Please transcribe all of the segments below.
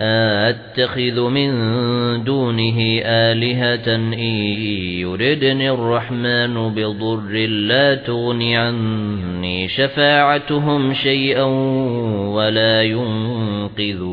أَتَّخِذُ مِن دُونِهِ آلِهَةً إِن يُرِدْنِ الرَّحْمَنُ بِضُرٍّ لَّا تُغْنِ عَنِّي شَفَاعَتُهُمْ شَيْئًا وَلَا يُنقِذُونِ.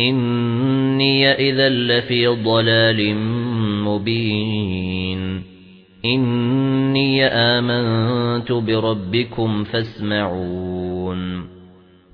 إِنِّي إِذًا لَّفِي ضَلَالٍ مُبِينٍ. إِنِّي آمَنتُ بِرَبِّكُمْ فَاسْمَعُونِ.